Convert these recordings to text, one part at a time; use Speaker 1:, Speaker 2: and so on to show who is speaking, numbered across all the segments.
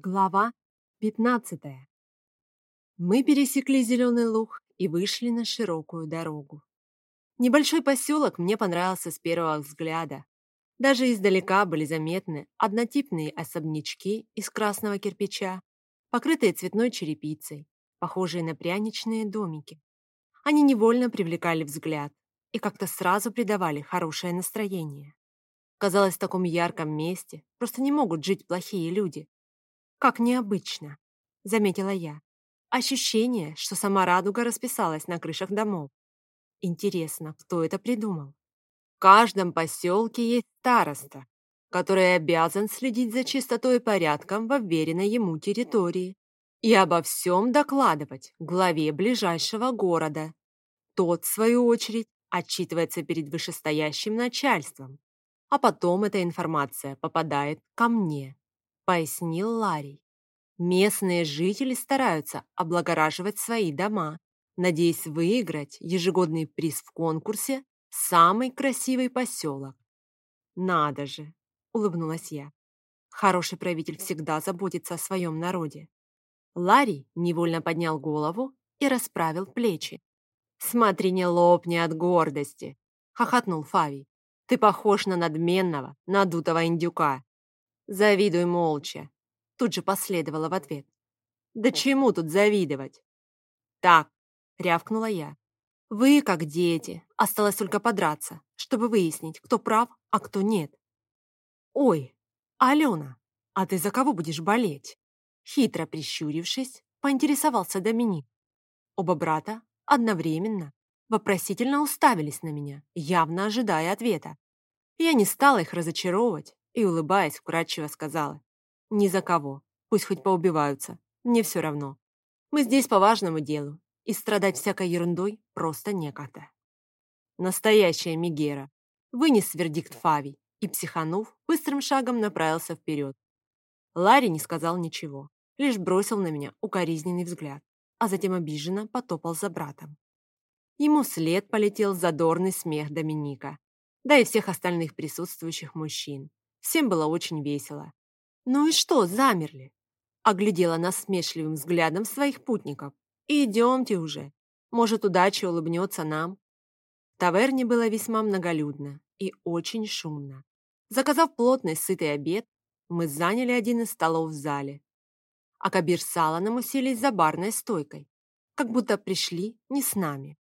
Speaker 1: Глава 15 Мы пересекли Зеленый Луг и вышли на широкую дорогу. Небольшой поселок мне понравился с первого взгляда. Даже издалека были заметны однотипные особнячки из красного кирпича, покрытые цветной черепицей, похожие на пряничные домики. Они невольно привлекали взгляд и как-то сразу придавали хорошее настроение. Казалось, в таком ярком месте просто не могут жить плохие люди, «Как необычно», — заметила я. Ощущение, что сама радуга расписалась на крышах домов. Интересно, кто это придумал? В каждом поселке есть староста, который обязан следить за чистотой и порядком в уверенной ему территории и обо всем докладывать главе ближайшего города. Тот, в свою очередь, отчитывается перед вышестоящим начальством, а потом эта информация попадает ко мне пояснил Ларий. Местные жители стараются облагораживать свои дома, надеясь выиграть ежегодный приз в конкурсе «Самый красивый поселок». «Надо же!» — улыбнулась я. Хороший правитель всегда заботится о своем народе. Ларий невольно поднял голову и расправил плечи. «Смотри, не лопни от гордости!» — хохотнул Фавий. «Ты похож на надменного, надутого индюка. Завидуй молча. Тут же последовала в ответ. Да чему тут завидовать? Так, рявкнула я. Вы, как дети, осталось только подраться, чтобы выяснить, кто прав, а кто нет. Ой, Алена, а ты за кого будешь болеть? Хитро прищурившись, поинтересовался Доминик. Оба брата одновременно вопросительно уставились на меня, явно ожидая ответа. Я не стала их разочаровывать и, улыбаясь, вкрадчиво сказала. «Ни за кого. Пусть хоть поубиваются. Мне все равно. Мы здесь по важному делу, и страдать всякой ерундой просто некогда». Настоящая Мигера. Вынес вердикт Фавий и, психанув, быстрым шагом направился вперед. Ларри не сказал ничего, лишь бросил на меня укоризненный взгляд, а затем обиженно потопал за братом. Ему вслед полетел задорный смех Доминика, да и всех остальных присутствующих мужчин. Всем было очень весело. «Ну и что, замерли?» Оглядела насмешливым взглядом своих путников. «Идемте уже. Может, удача улыбнется нам». В таверне было весьма многолюдно и очень шумно. Заказав плотный, сытый обед, мы заняли один из столов в зале. А Кабир с Аланом уселись за барной стойкой, как будто пришли не с нами.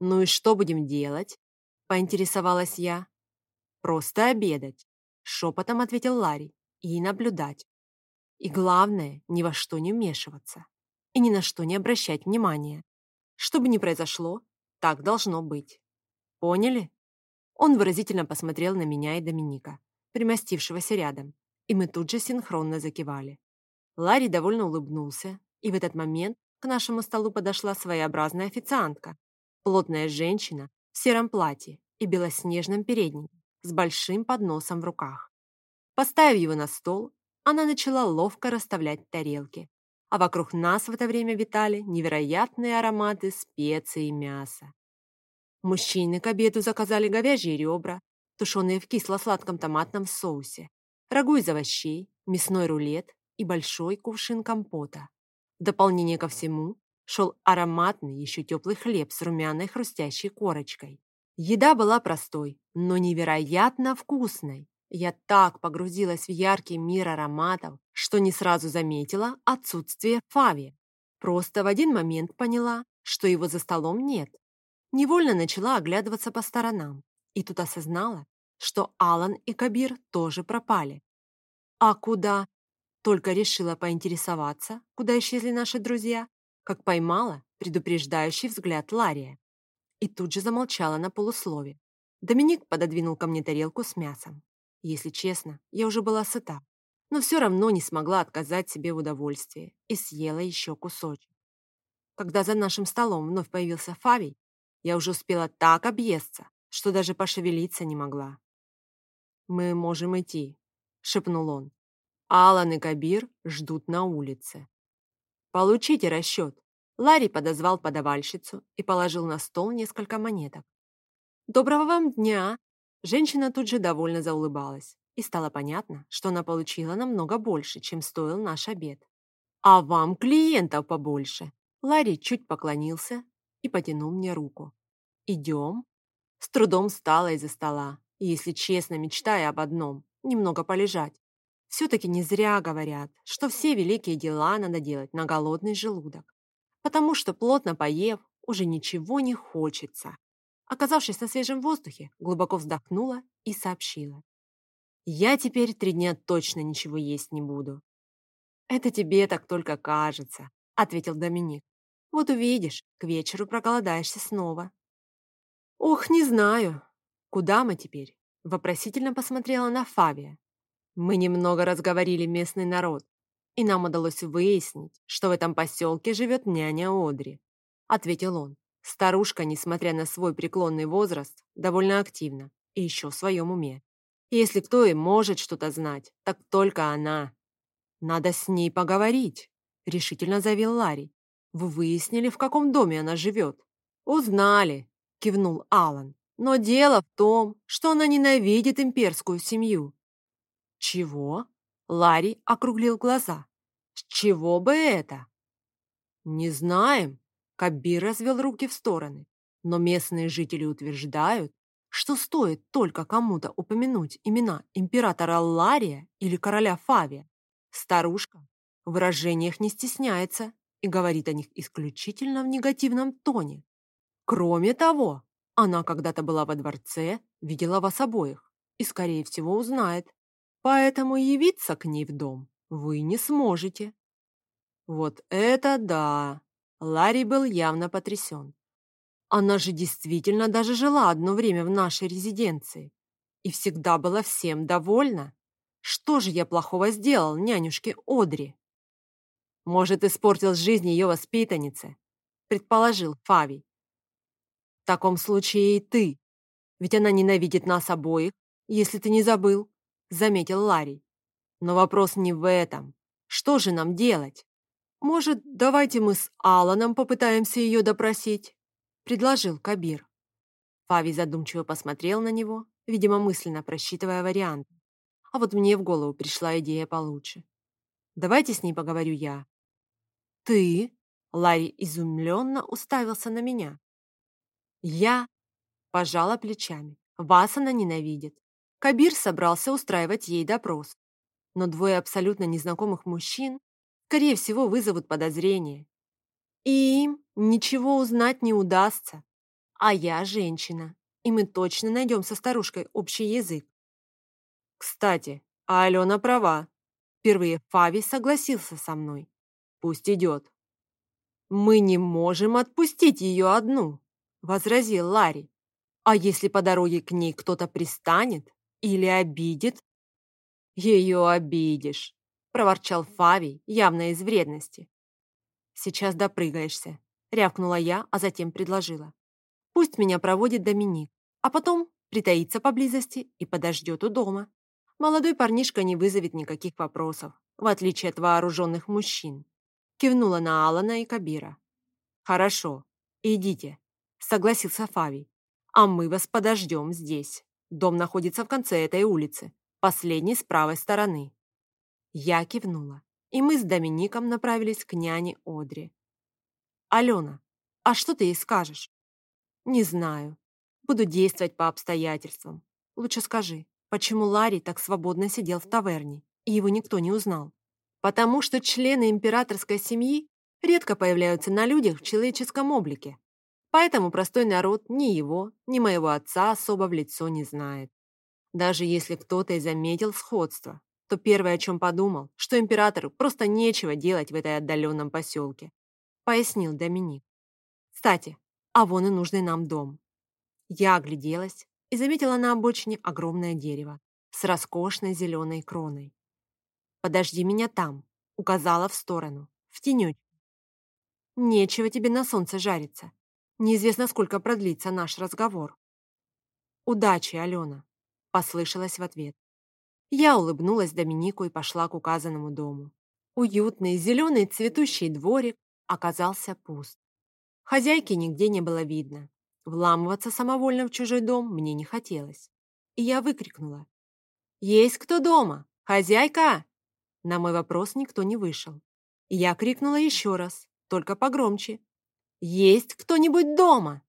Speaker 1: «Ну и что будем делать?» – поинтересовалась я. «Просто обедать. Шепотом ответил Ларри. И наблюдать. И главное, ни во что не вмешиваться. И ни на что не обращать внимания. Что бы ни произошло, так должно быть. Поняли? Он выразительно посмотрел на меня и Доминика, примостившегося рядом, и мы тут же синхронно закивали. Ларри довольно улыбнулся, и в этот момент к нашему столу подошла своеобразная официантка, плотная женщина в сером платье и белоснежном переднике с большим подносом в руках. Поставив его на стол, она начала ловко расставлять тарелки, а вокруг нас в это время витали невероятные ароматы специй и мяса. Мужчины к обеду заказали говяжьи ребра, тушеные в кисло-сладком томатном соусе, рагу из овощей, мясной рулет и большой кувшин компота. В дополнение ко всему шел ароматный, еще теплый хлеб с румяной хрустящей корочкой. Еда была простой, но невероятно вкусной. Я так погрузилась в яркий мир ароматов, что не сразу заметила отсутствие Фави. Просто в один момент поняла, что его за столом нет. Невольно начала оглядываться по сторонам, и тут осознала, что Алан и Кабир тоже пропали. А куда? Только решила поинтересоваться, куда исчезли наши друзья, как поймала предупреждающий взгляд Лария и тут же замолчала на полуслове. Доминик пододвинул ко мне тарелку с мясом. Если честно, я уже была сыта, но все равно не смогла отказать себе в удовольствии и съела еще кусочек. Когда за нашим столом вновь появился Фавий, я уже успела так объесться, что даже пошевелиться не могла. «Мы можем идти», — шепнул он. «Алан и Кабир ждут на улице. Получите расчет». Ларри подозвал подавальщицу и положил на стол несколько монеток. «Доброго вам дня!» Женщина тут же довольно заулыбалась и стало понятно, что она получила намного больше, чем стоил наш обед. «А вам клиентов побольше!» Ларри чуть поклонился и потянул мне руку. «Идем?» С трудом встала из-за стола, и, если честно, мечтая об одном – немного полежать. Все-таки не зря говорят, что все великие дела надо делать на голодный желудок, потому что, плотно поев, уже ничего не хочется. Оказавшись на свежем воздухе, глубоко вздохнула и сообщила. Я теперь три дня точно ничего есть не буду. Это тебе так только кажется, ответил Доминик. Вот увидишь, к вечеру проголодаешься снова. Ох, не знаю. Куда мы теперь? Вопросительно посмотрела на Фавия. Мы немного разговорили местный народ, и нам удалось выяснить, что в этом поселке живет няня Одри, ответил он. Старушка, несмотря на свой преклонный возраст, довольно активна и еще в своем уме. Если кто и может что-то знать, так только она. Надо с ней поговорить, решительно заявил Ларри. Вы выяснили, в каком доме она живет? Узнали, кивнул Алан. Но дело в том, что она ненавидит имперскую семью. Чего? Ларри округлил глаза. С чего бы это? Не знаем. Кабир развел руки в стороны. Но местные жители утверждают, что стоит только кому-то упомянуть имена императора Лария или короля Фавия, старушка в выражениях не стесняется и говорит о них исключительно в негативном тоне. Кроме того, она когда-то была во дворце, видела вас обоих и, скорее всего, узнает. Поэтому явиться к ней в дом вы не сможете. Вот это да! Ларри был явно потрясен. Она же действительно даже жила одно время в нашей резиденции и всегда была всем довольна. Что же я плохого сделал нянюшке Одри? Может, испортил жизнь ее воспитаннице, предположил Фавий. В таком случае и ты, ведь она ненавидит нас обоих, если ты не забыл, заметил Ларри. Но вопрос не в этом. Что же нам делать? Может, давайте мы с Аланом попытаемся ее допросить? предложил Кабир. Фави задумчиво посмотрел на него, видимо, мысленно просчитывая варианты. А вот мне в голову пришла идея получше. Давайте с ней поговорю я. Ты? Ларри изумленно уставился на меня. Я пожала плечами. Вас она ненавидит. Кабир собрался устраивать ей допрос. Но двое абсолютно незнакомых мужчин, скорее всего, вызовут подозрение. И им ничего узнать не удастся. А я женщина, и мы точно найдем со старушкой общий язык. Кстати, а Алена права. Впервые Фави согласился со мной. Пусть идет. Мы не можем отпустить ее одну, возразил Ларри. А если по дороге к ней кто-то пристанет или обидит? Ее обидишь, проворчал Фави, явно из вредности. Сейчас допрыгаешься, рявкнула я, а затем предложила. Пусть меня проводит Доминик, а потом притаится поблизости и подождет у дома. Молодой парнишка не вызовет никаких вопросов, в отличие от вооруженных мужчин. Кивнула на Алана и Кабира. «Хорошо, идите», — согласился Фавий. «А мы вас подождем здесь. Дом находится в конце этой улицы, последней с правой стороны». Я кивнула и мы с Домиником направились к няне Одри. «Алена, а что ты ей скажешь?» «Не знаю. Буду действовать по обстоятельствам. Лучше скажи, почему Ларри так свободно сидел в таверне, и его никто не узнал?» «Потому что члены императорской семьи редко появляются на людях в человеческом облике. Поэтому простой народ ни его, ни моего отца особо в лицо не знает. Даже если кто-то и заметил сходство, то первое, о чем подумал, что императору просто нечего делать в этой отдаленном поселке, пояснил Доминик. Кстати, а вон и нужный нам дом. Я огляделась и заметила на обочине огромное дерево с роскошной зеленой кроной. «Подожди меня там», — указала в сторону, в тенечку. «Нечего тебе на солнце жариться. Неизвестно, сколько продлится наш разговор». «Удачи, Алена», — послышалось в ответ. Я улыбнулась Доминику и пошла к указанному дому. Уютный, зеленый цветущий дворик оказался пуст. Хозяйки нигде не было видно. Вламываться самовольно в чужой дом мне не хотелось. И я выкрикнула. «Есть кто дома? Хозяйка?» На мой вопрос никто не вышел. Я крикнула еще раз, только погромче. «Есть кто-нибудь дома?»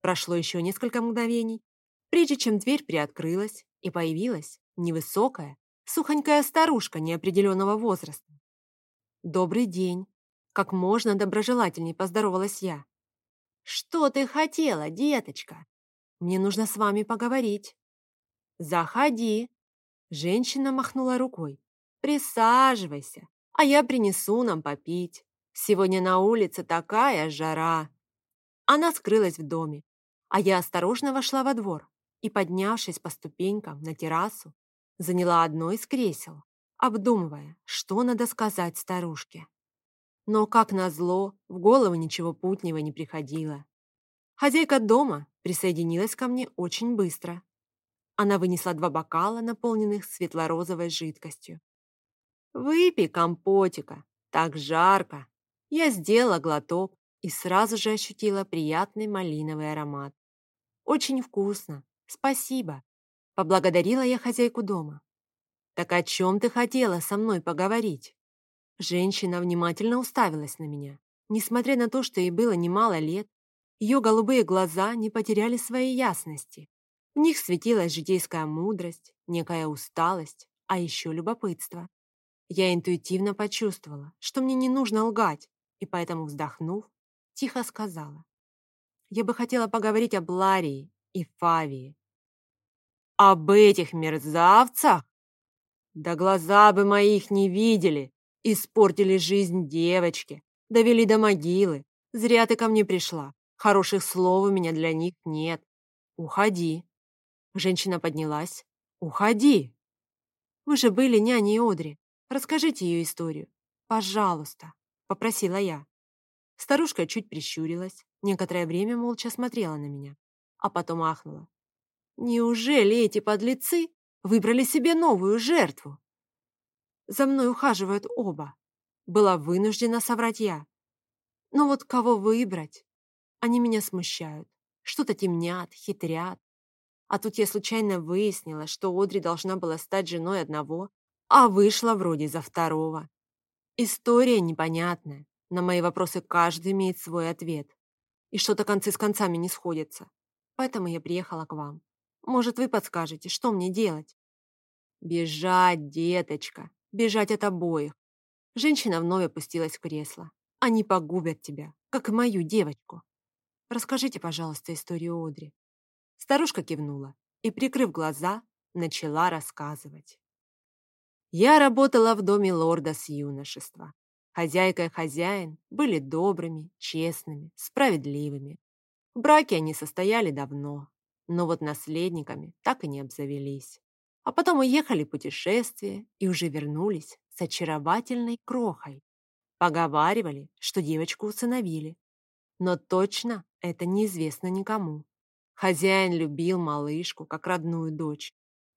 Speaker 1: Прошло еще несколько мгновений, прежде чем дверь приоткрылась, и появилась невысокая, сухонькая старушка неопределенного возраста. «Добрый день!» Как можно доброжелательней поздоровалась я. «Что ты хотела, деточка? Мне нужно с вами поговорить». «Заходи!» Женщина махнула рукой. «Присаживайся, а я принесу нам попить. Сегодня на улице такая жара». Она скрылась в доме, а я осторожно вошла во двор и, поднявшись по ступенькам на террасу, заняла одно из кресел, обдумывая, что надо сказать старушке. Но, как назло, в голову ничего путнего не приходило. Хозяйка дома присоединилась ко мне очень быстро. Она вынесла два бокала, наполненных светло-розовой жидкостью. «Выпей компотика, так жарко!» Я сделала глоток и сразу же ощутила приятный малиновый аромат. «Очень вкусно, спасибо!» Поблагодарила я хозяйку дома. «Так о чем ты хотела со мной поговорить?» Женщина внимательно уставилась на меня. Несмотря на то, что ей было немало лет, ее голубые глаза не потеряли своей ясности. В них светилась житейская мудрость, некая усталость, а еще любопытство. Я интуитивно почувствовала, что мне не нужно лгать, и поэтому, вздохнув, тихо сказала. Я бы хотела поговорить об Ларии и Фавии. «Об этих мерзавцах?» «Да глаза бы моих не видели!» Испортили жизнь девочки, довели до могилы. Зря ты ко мне пришла. Хороших слов у меня для них нет. Уходи. Женщина поднялась. Уходи. Вы же были няней Одри. Расскажите ее историю. Пожалуйста, попросила я. Старушка чуть прищурилась, некоторое время молча смотрела на меня, а потом ахнула. Неужели эти подлецы выбрали себе новую жертву? За мной ухаживают оба. Была вынуждена соврать я. Но вот кого выбрать? Они меня смущают. Что-то темнят, хитрят. А тут я случайно выяснила, что Одри должна была стать женой одного, а вышла вроде за второго. История непонятная. На мои вопросы каждый имеет свой ответ. И что-то концы с концами не сходятся. Поэтому я приехала к вам. Может, вы подскажете, что мне делать? Бежать, деточка, бежать от обоих. Женщина вновь опустилась в кресло. Они погубят тебя, как и мою девочку. Расскажите, пожалуйста, историю Одри. Старушка кивнула и, прикрыв глаза, начала рассказывать. Я работала в доме лорда с юношества. Хозяйка и хозяин были добрыми, честными, справедливыми. В браке они состояли давно, но вот наследниками так и не обзавелись. А потом уехали в путешествие и уже вернулись с очаровательной крохой. Поговаривали, что девочку усыновили. Но точно это неизвестно никому. Хозяин любил малышку, как родную дочь.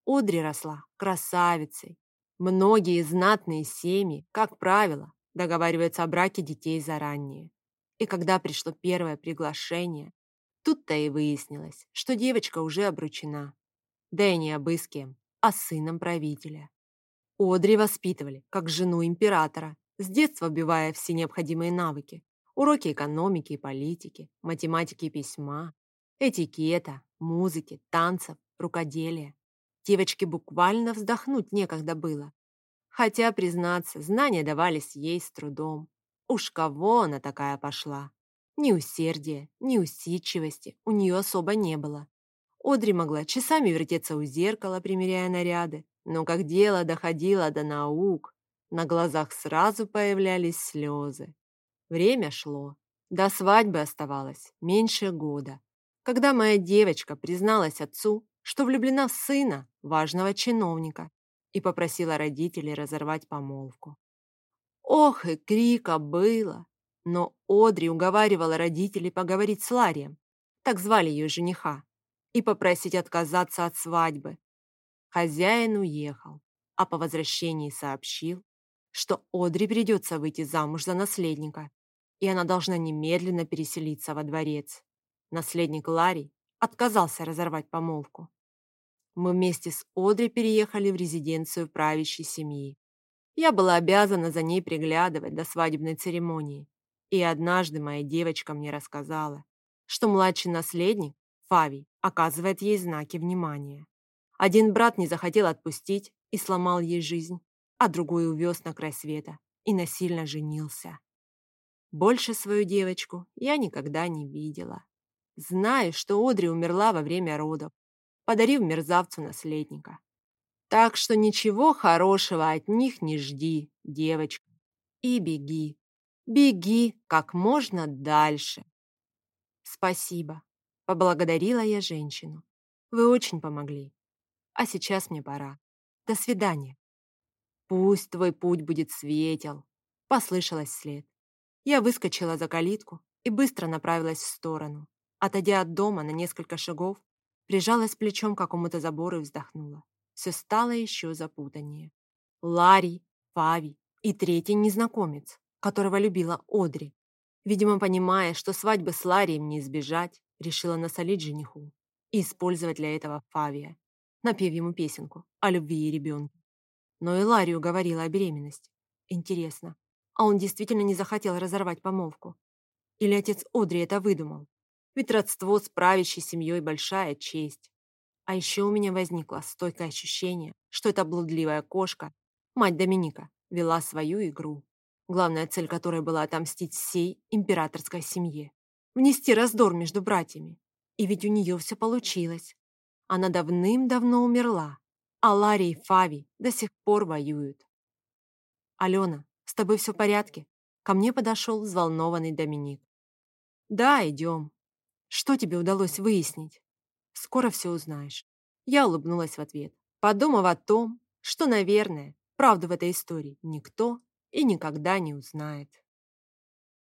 Speaker 1: Одри росла красавицей. Многие знатные семьи, как правило, договариваются о браке детей заранее. И когда пришло первое приглашение, тут-то и выяснилось, что девочка уже обручена. Да и не обы с кем а сыном правителя. Одри воспитывали как жену императора, с детства вбивая все необходимые навыки. Уроки экономики и политики, математики и письма, этикета, музыки, танцев, рукоделия. Девочке буквально вздохнуть некогда было. Хотя, признаться, знания давались ей с трудом. Уж кого она такая пошла? Ни усердия, ни усидчивости у нее особо не было. Одри могла часами вертеться у зеркала, примеряя наряды, но как дело доходило до наук, на глазах сразу появлялись слезы. Время шло. До свадьбы оставалось меньше года, когда моя девочка призналась отцу, что влюблена в сына важного чиновника и попросила родителей разорвать помолвку. Ох, и крика было! Но Одри уговаривала родителей поговорить с Ларием, так звали ее жениха, и попросить отказаться от свадьбы. Хозяин уехал, а по возвращении сообщил, что Одри придется выйти замуж за наследника, и она должна немедленно переселиться во дворец. Наследник Ларри отказался разорвать помолвку. Мы вместе с Одри переехали в резиденцию правящей семьи. Я была обязана за ней приглядывать до свадебной церемонии. И однажды моя девочка мне рассказала, что младший наследник, Фавий, оказывает ей знаки внимания. Один брат не захотел отпустить и сломал ей жизнь, а другой увез на край света и насильно женился. Больше свою девочку я никогда не видела. Знаю, что Одри умерла во время родов, подарив мерзавцу наследника. Так что ничего хорошего от них не жди, девочка. И беги. Беги как можно дальше. Спасибо. Поблагодарила я женщину. Вы очень помогли. А сейчас мне пора. До свидания. Пусть твой путь будет светел. Послышалось вслед. Я выскочила за калитку и быстро направилась в сторону. Отойдя от дома на несколько шагов, прижалась плечом к какому-то забору и вздохнула. Все стало еще запутаннее. Ларри, Фави и третий незнакомец, которого любила Одри. Видимо, понимая, что свадьбы с Ларием не избежать, решила насолить жениху и использовать для этого Фавия, напев ему песенку о любви и ребенке. Но и Ларию говорила о беременности. Интересно, а он действительно не захотел разорвать помолвку? Или отец Одри это выдумал? Ведь родство с правящей семьей – большая честь. А еще у меня возникло стойкое ощущение, что эта блудливая кошка, мать Доминика, вела свою игру, главная цель которой была отомстить всей императорской семье, внести раздор между братьями. И ведь у нее все получилось. Она давным-давно умерла, а Ларри и Фави до сих пор воюют. «Алена, с тобой все в порядке?» Ко мне подошел взволнованный Доминик. «Да, идем. Что тебе удалось выяснить?» Скоро все узнаешь. Я улыбнулась в ответ, подумав о том, что, наверное, правду в этой истории никто и никогда не узнает.